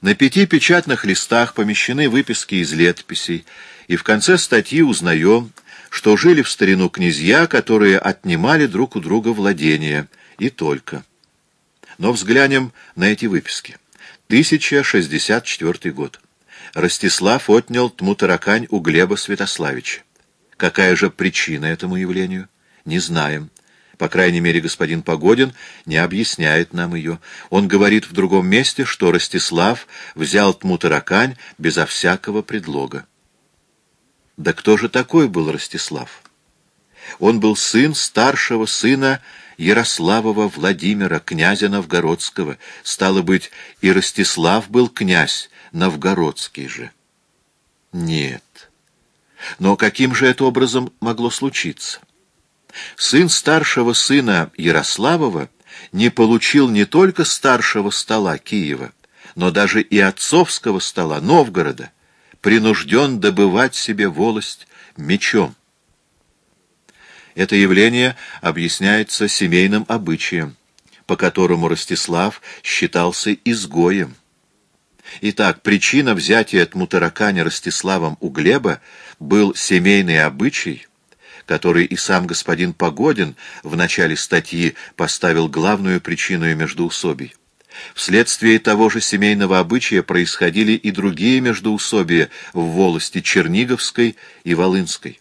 На пяти печатных листах помещены выписки из летописей, и в конце статьи узнаем, что жили в старину князья, которые отнимали друг у друга владения, и только. Но взглянем на эти выписки. 1064 год. Ростислав отнял Тмутаракань у Глеба Святославича. Какая же причина этому явлению? Не знаем. По крайней мере, господин Погодин не объясняет нам ее. Он говорит в другом месте, что Ростислав взял Тмутаракань безо всякого предлога. Да кто же такой был Ростислав? Он был сын старшего сына Ярославова Владимира, князя Новгородского. Стало быть, и Ростислав был князь Новгородский же. Нет. Но каким же это образом могло случиться? Сын старшего сына Ярославова не получил не только старшего стола Киева, но даже и отцовского стола Новгорода, принужден добывать себе волость мечом. Это явление объясняется семейным обычаем, по которому Ростислав считался изгоем. Итак, причина взятия Тмутараканя Ростиславом у Глеба был семейный обычай, который и сам господин Погодин в начале статьи поставил главную причину междоусобий. Вследствие того же семейного обычая происходили и другие междоусобия в волости Черниговской и Волынской.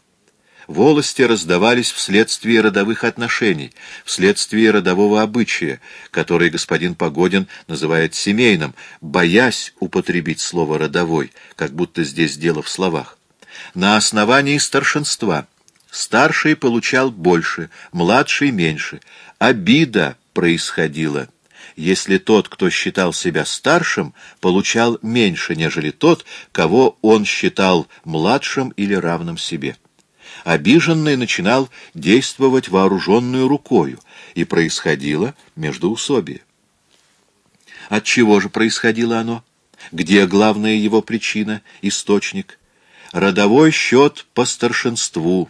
Волости раздавались вследствие родовых отношений, вследствие родового обычая, который господин Погодин называет семейным, боясь употребить слово «родовой», как будто здесь дело в словах. На основании старшинства старший получал больше, младший — меньше. Обида происходила если тот, кто считал себя старшим, получал меньше, нежели тот, кого он считал младшим или равным себе. Обиженный начинал действовать вооруженную рукою, и происходило междоусобие. От чего же происходило оно? Где главная его причина, источник? Родовой счет по старшинству,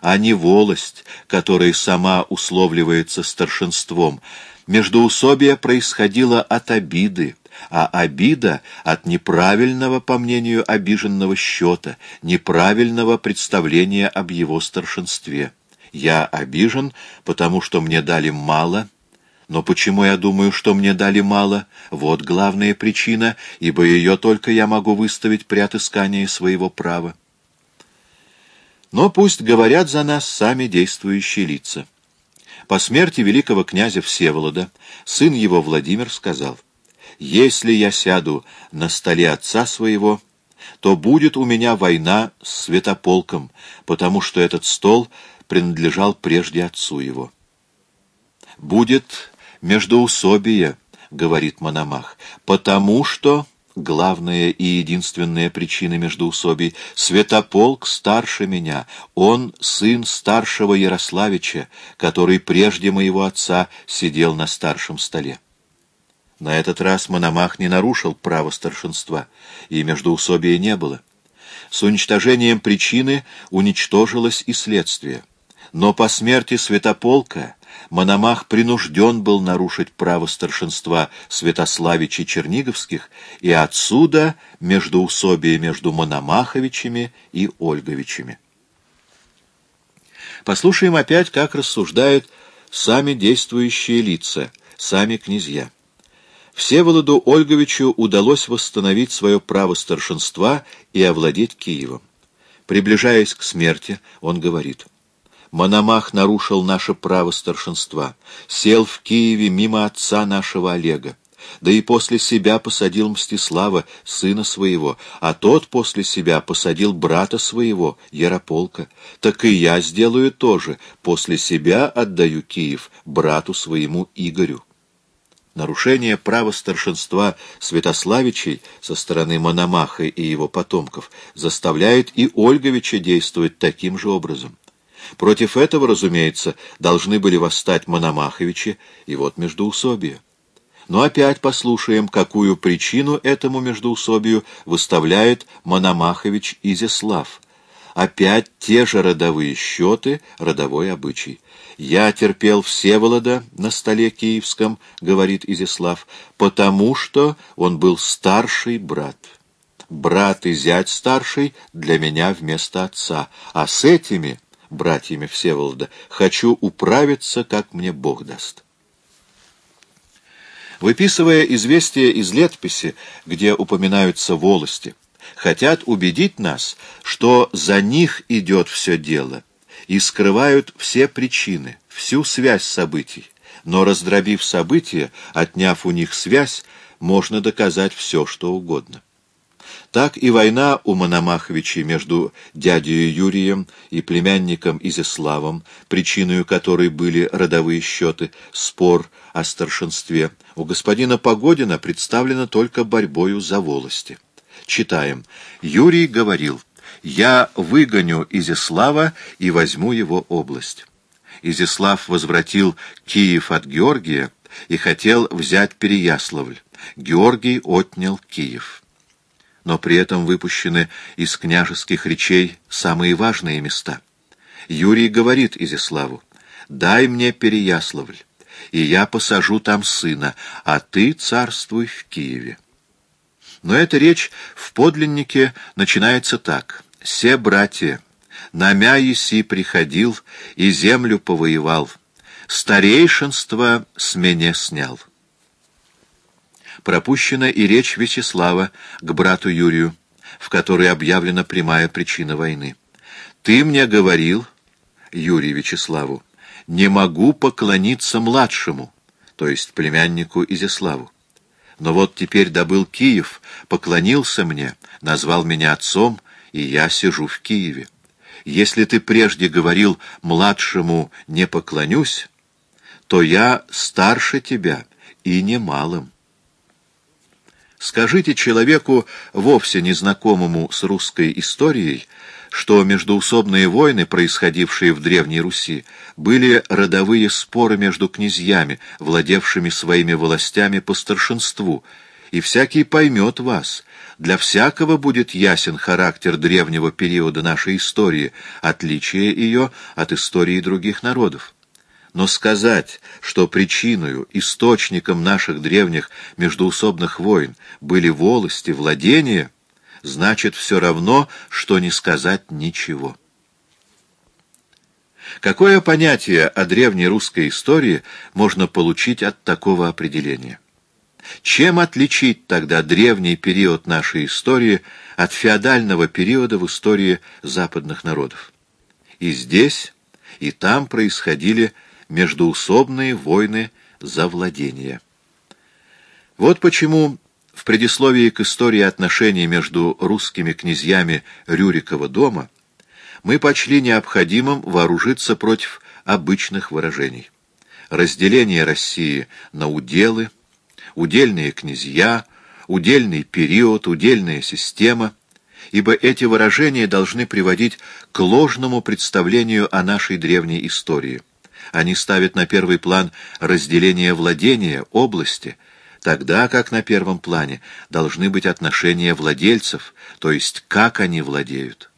а не волость, которая сама условливается старшинством, Междоусобие происходило от обиды, а обида от неправильного, по мнению обиженного, счета, неправильного представления об его старшинстве. Я обижен, потому что мне дали мало, но почему я думаю, что мне дали мало? Вот главная причина, ибо ее только я могу выставить при отыскании своего права. Но пусть говорят за нас сами действующие лица. По смерти великого князя Всеволода сын его Владимир сказал, «Если я сяду на столе отца своего, то будет у меня война с Святополком, потому что этот стол принадлежал прежде отцу его». «Будет междоусобие», — говорит Мономах, — «потому что...» главная и единственная причина междоусобий. Святополк старше меня, он сын старшего Ярославича, который прежде моего отца сидел на старшем столе. На этот раз Мономах не нарушил право старшинства, и междоусобия не было. С уничтожением причины уничтожилось и следствие. Но по смерти Святополка Мономах принужден был нарушить право старшинства Святославичей Черниговских, и отсюда междоусобие между Мономаховичами и Ольговичами. Послушаем опять, как рассуждают сами действующие лица, сами князья. Всеволоду Ольговичу удалось восстановить свое право старшинства и овладеть Киевом. Приближаясь к смерти, он говорит — Мономах нарушил наше право старшинства, сел в Киеве мимо отца нашего Олега, да и после себя посадил Мстислава, сына своего, а тот после себя посадил брата своего, Ярополка. Так и я сделаю то же, после себя отдаю Киев брату своему Игорю. Нарушение права старшинства Святославичей со стороны Мономаха и его потомков заставляет и Ольговича действовать таким же образом. Против этого, разумеется, должны были восстать Мономаховичи, и вот междоусобие. Но опять послушаем, какую причину этому междоусобию выставляет Мономахович Изяслав. опять те же родовые счеты, родовой обычай. «Я терпел Всеволода на столе киевском», — говорит Изяслав, «потому что он был старший брат. Брат и зять старший для меня вместо отца, а с этими, братьями Всеволода, хочу управиться, как мне Бог даст». Выписывая известия из летописи, где упоминаются волости, хотят убедить нас, что за них идет все дело, и скрывают все причины, всю связь событий. Но раздробив события, отняв у них связь, можно доказать все, что угодно. Так и война у Мономаховичей между дядей Юрием и племянником Изяславом, причиной которой были родовые счеты, спор о старшинстве, у господина Погодина представлена только борьбою за волости. Читаем. Юрий говорил, «Я выгоню Изяслава и возьму его область». Изяслав возвратил Киев от Георгия и хотел взять Переяславль. Георгий отнял Киев но при этом выпущены из княжеских речей самые важные места. Юрий говорит Изяславу, «Дай мне Переяславль, и я посажу там сына, а ты царствуй в Киеве». Но эта речь в подлиннике начинается так. «Се, братья, на Мяиси приходил и землю повоевал, старейшинство с меня снял» пропущена и речь Вячеслава к брату Юрию, в которой объявлена прямая причина войны. «Ты мне говорил, Юрий Вячеславу, не могу поклониться младшему, то есть племяннику Изяславу. Но вот теперь добыл Киев, поклонился мне, назвал меня отцом, и я сижу в Киеве. Если ты прежде говорил «младшему не поклонюсь», то я старше тебя и немалым. Скажите человеку, вовсе незнакомому с русской историей, что междуусобные войны, происходившие в Древней Руси, были родовые споры между князьями, владевшими своими властями по старшинству, и всякий поймет вас. Для всякого будет ясен характер древнего периода нашей истории, отличие ее от истории других народов. Но сказать, что причиной, источником наших древних междуусобных войн были волости, владения, значит все равно, что не сказать ничего. Какое понятие о древней русской истории можно получить от такого определения? Чем отличить тогда древний период нашей истории от феодального периода в истории западных народов? И здесь, и там происходили междуусобные войны за владение. Вот почему в предисловии к истории отношений между русскими князьями Рюрикова дома мы почли необходимым вооружиться против обычных выражений. Разделение России на уделы, удельные князья, удельный период, удельная система, ибо эти выражения должны приводить к ложному представлению о нашей древней истории – они ставят на первый план разделение владения, области, тогда как на первом плане должны быть отношения владельцев, то есть как они владеют.